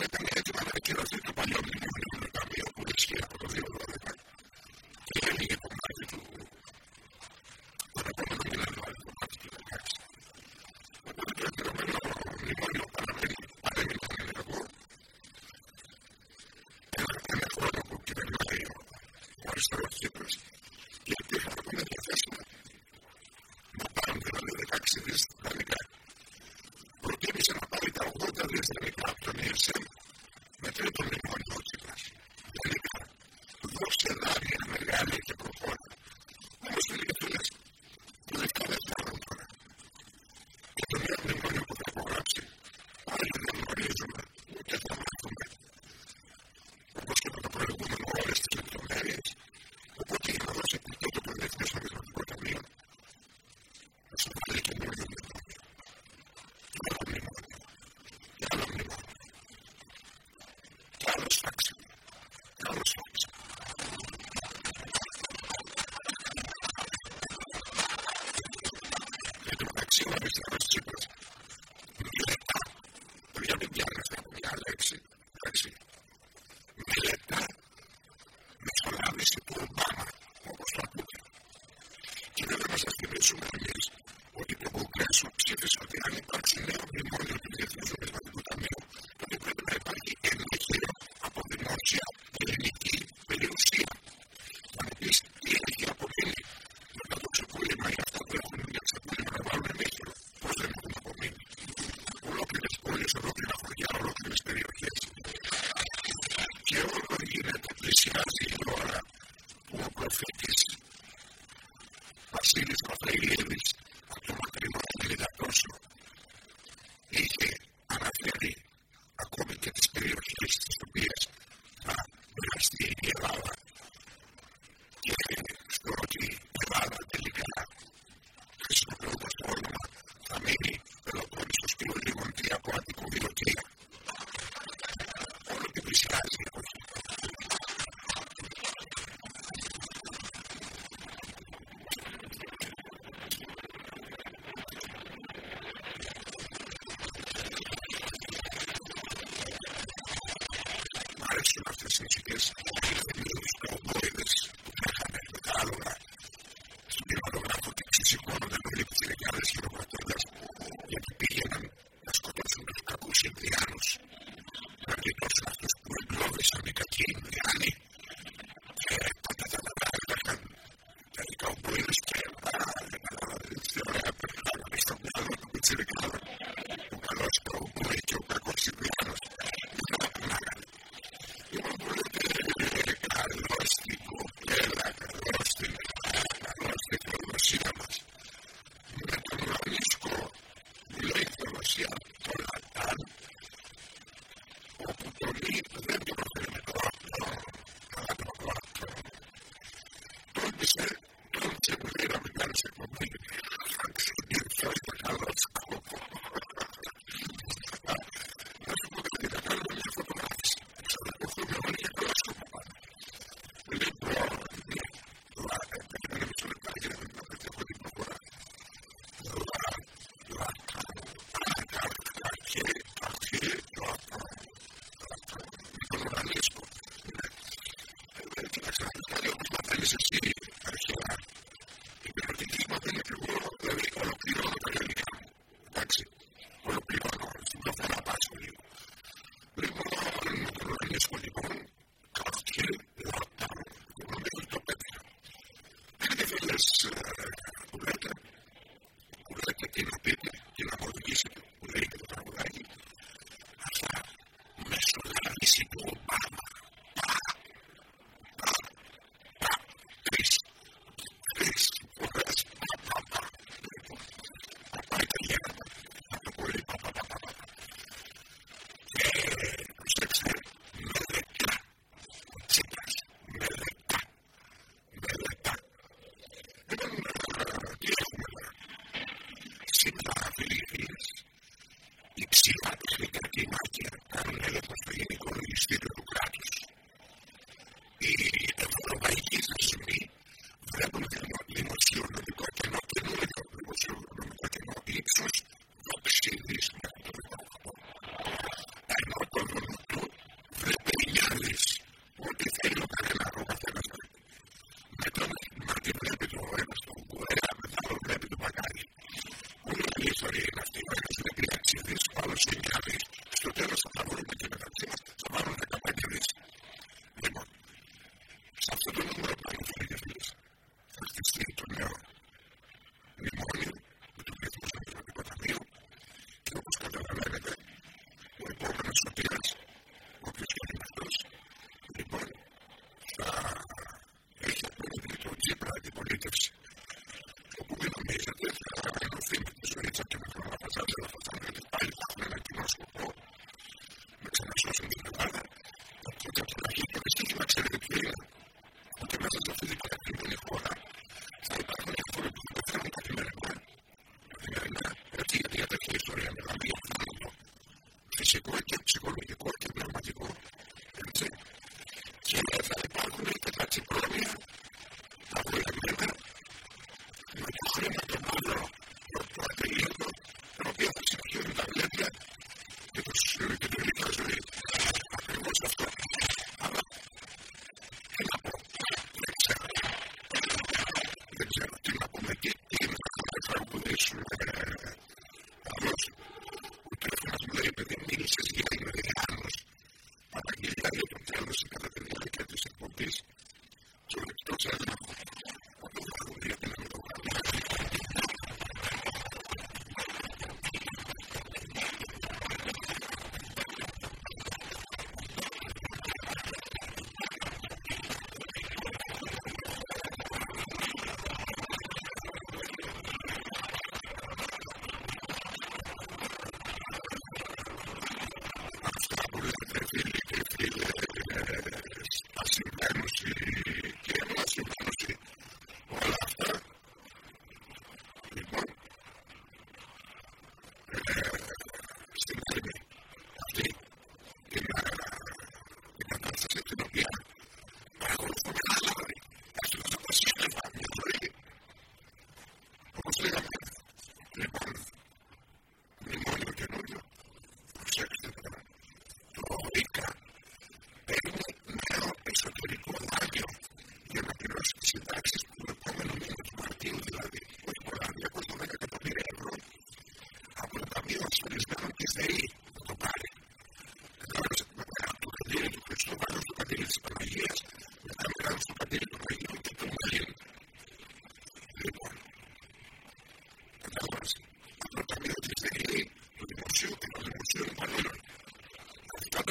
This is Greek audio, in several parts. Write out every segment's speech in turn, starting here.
θα ήταν έτοιμα να ακυρωθεί το παλιό μνημόνιο με το ταμείο που δεν ισχύει Subsurface that she gives.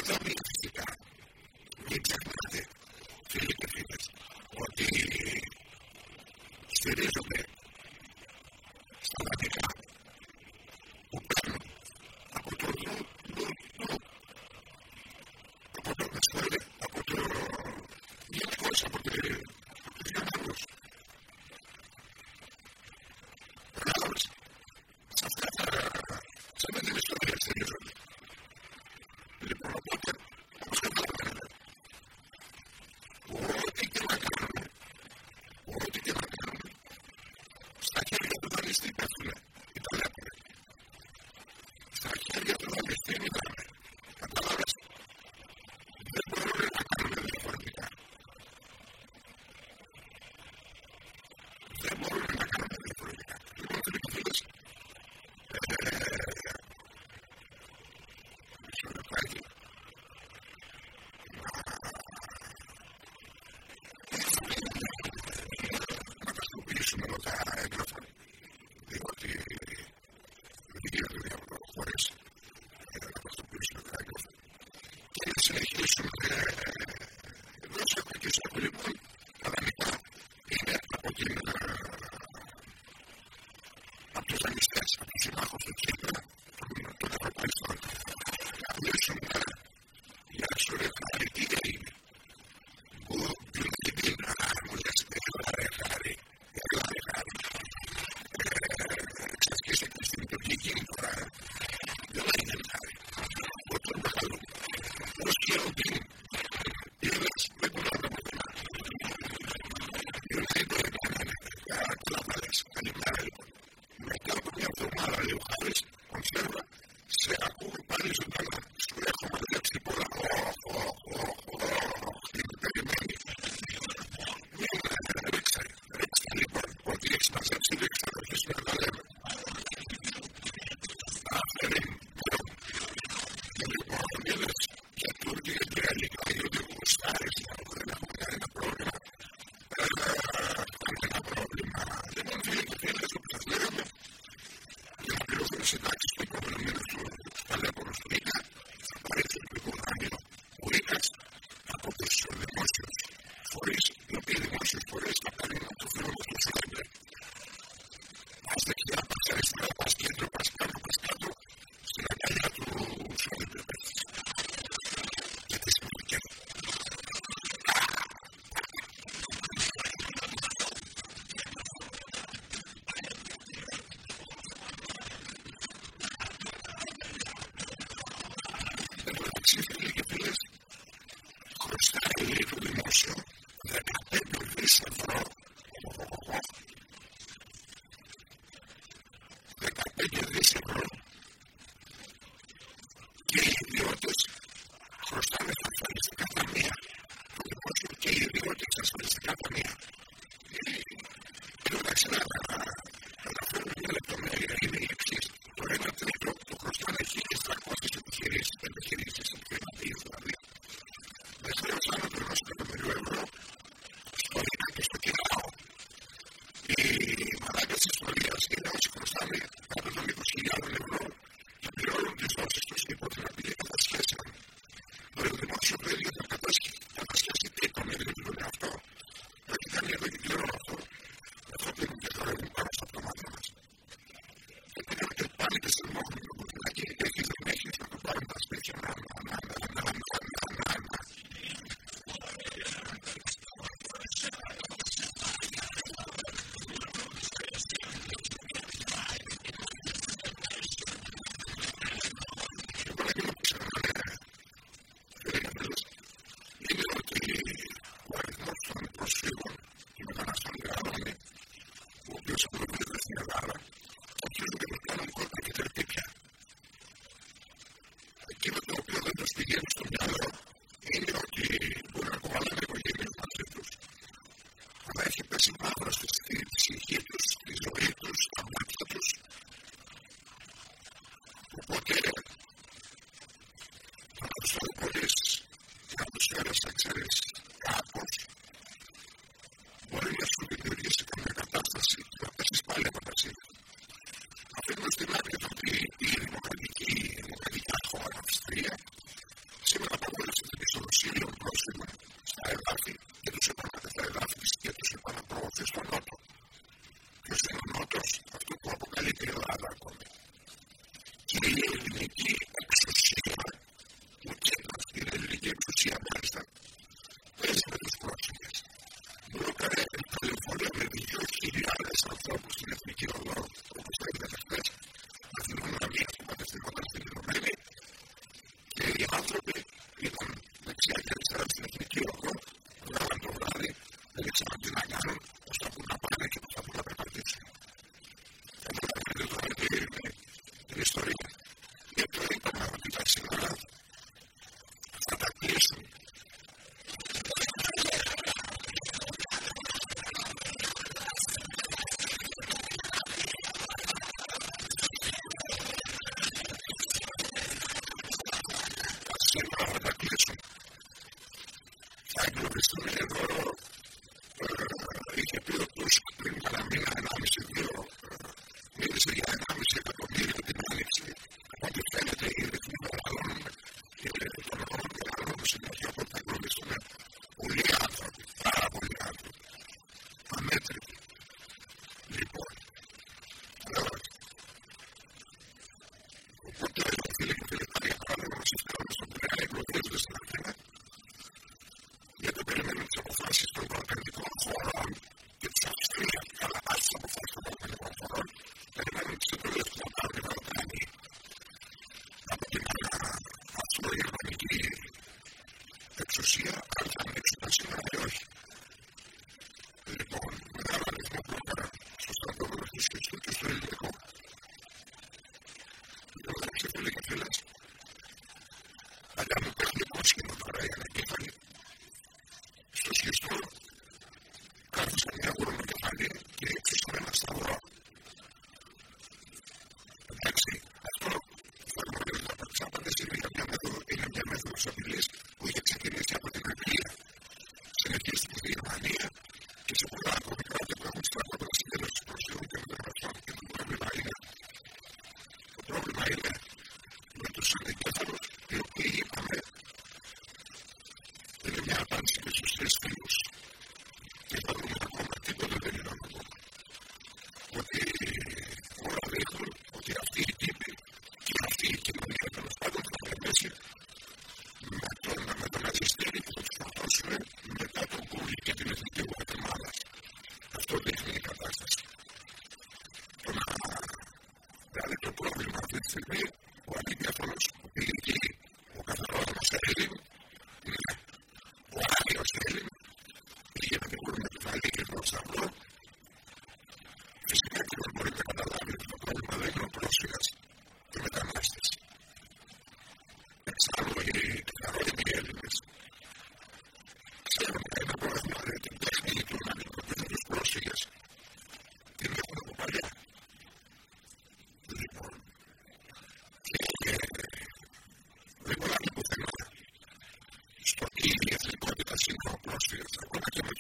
tell me but it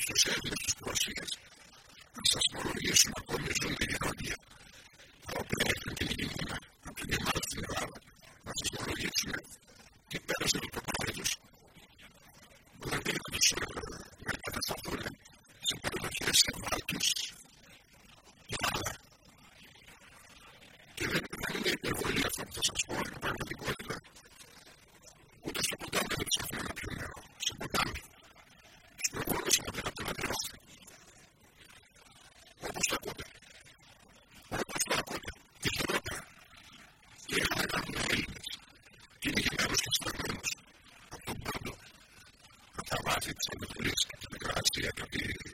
after shaving όλοι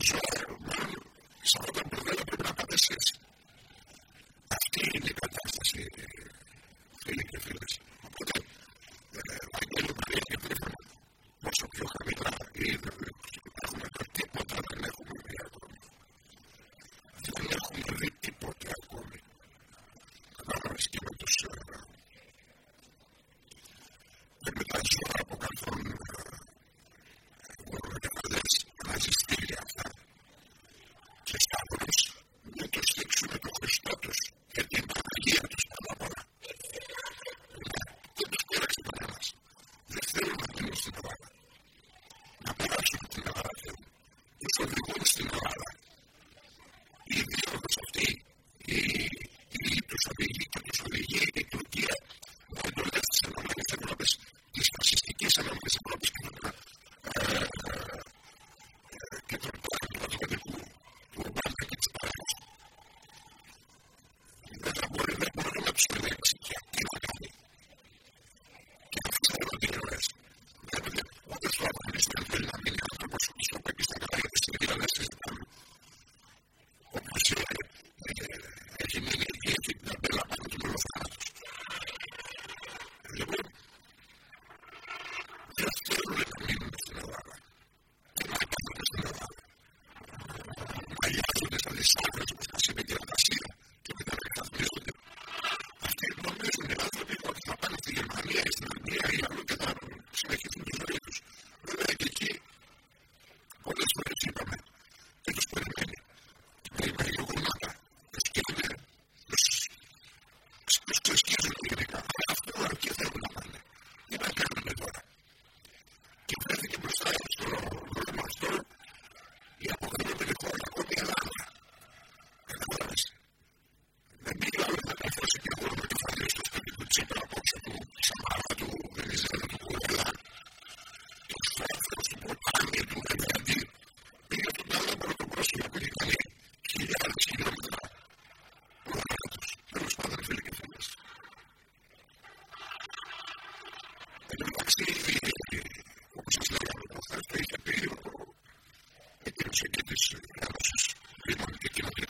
joy. Καταγεγραμμένα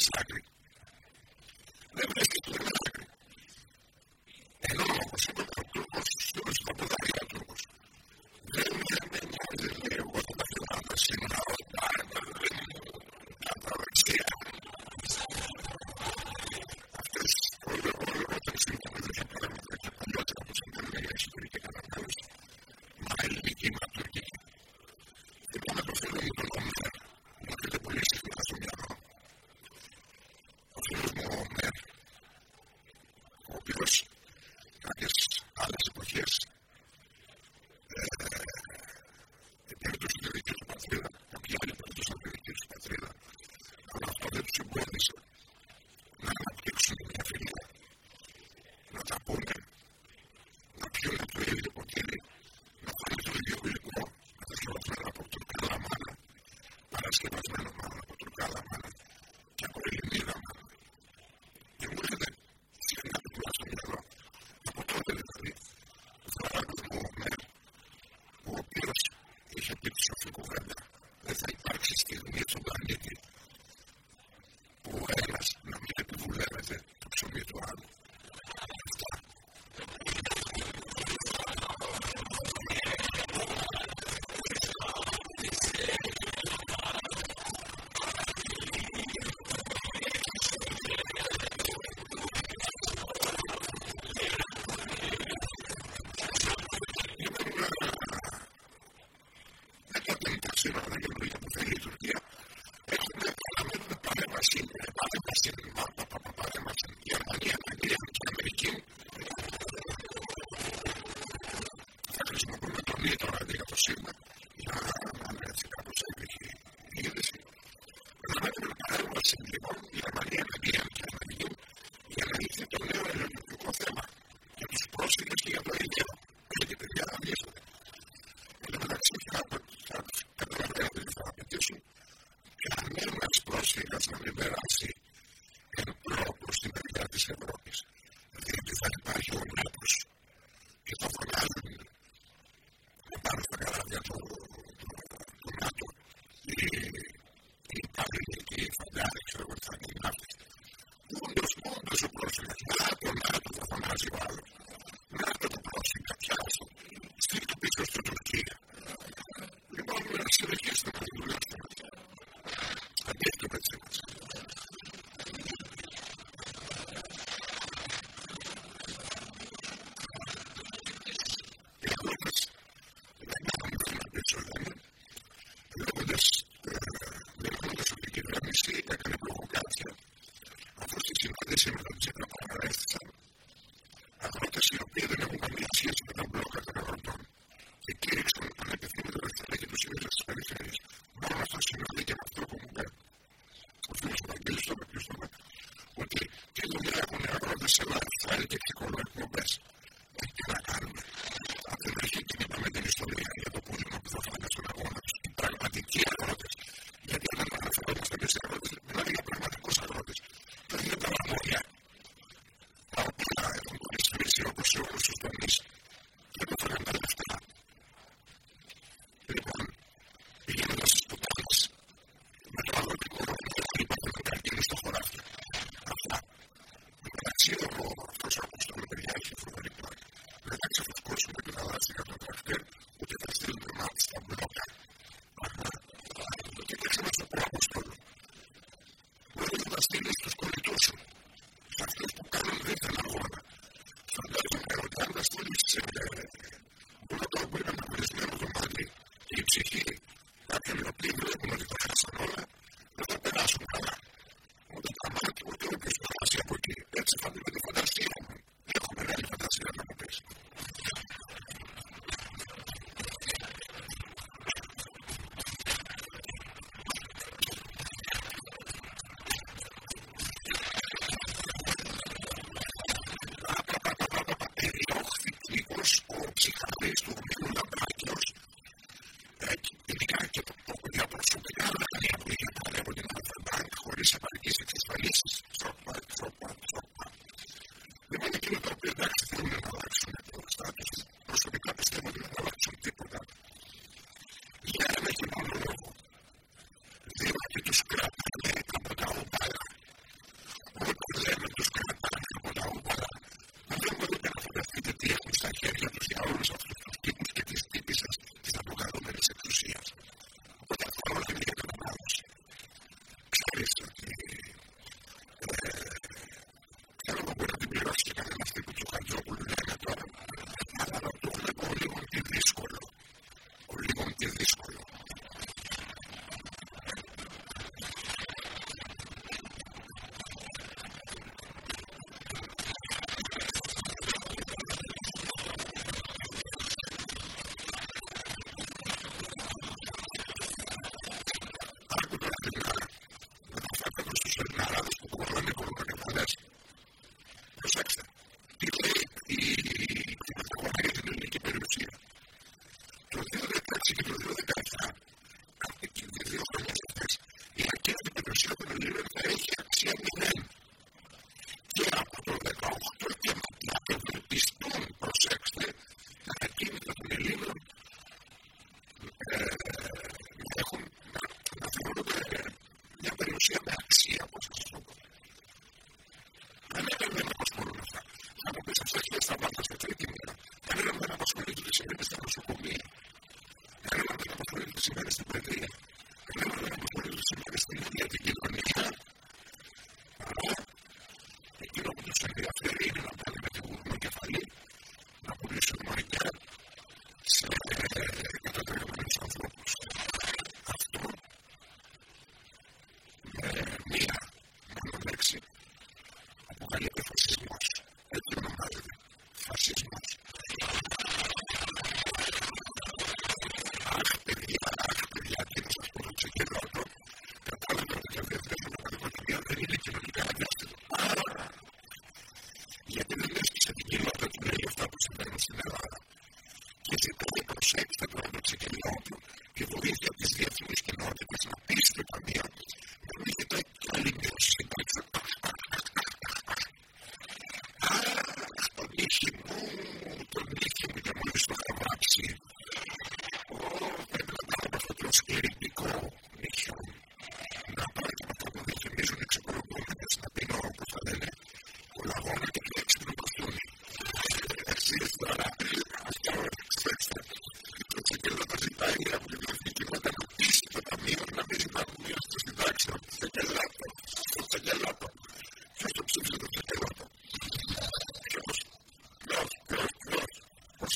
years later, consumer. They're going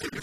Pero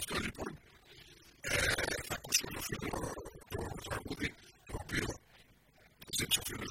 αυτό λοιπόν. Ε, θα ακούσουμε αυτό το, το, το τραγούδι, το οποίο δεν ξέρω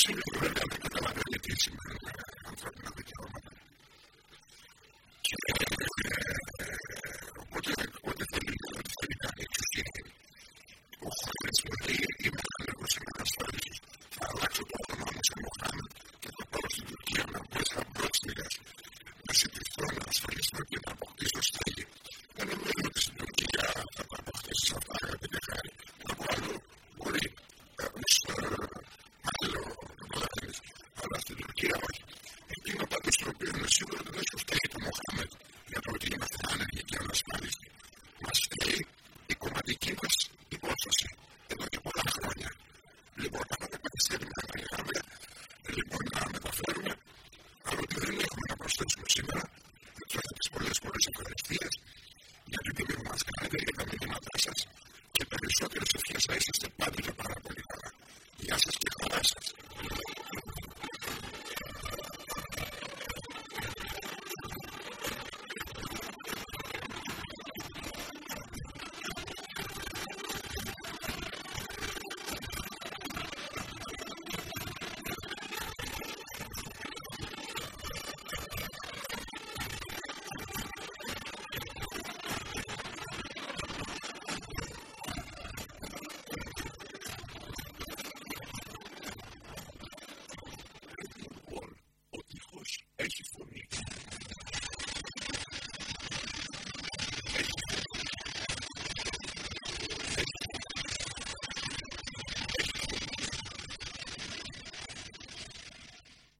να ασφαλιστώ και να αποκτήσω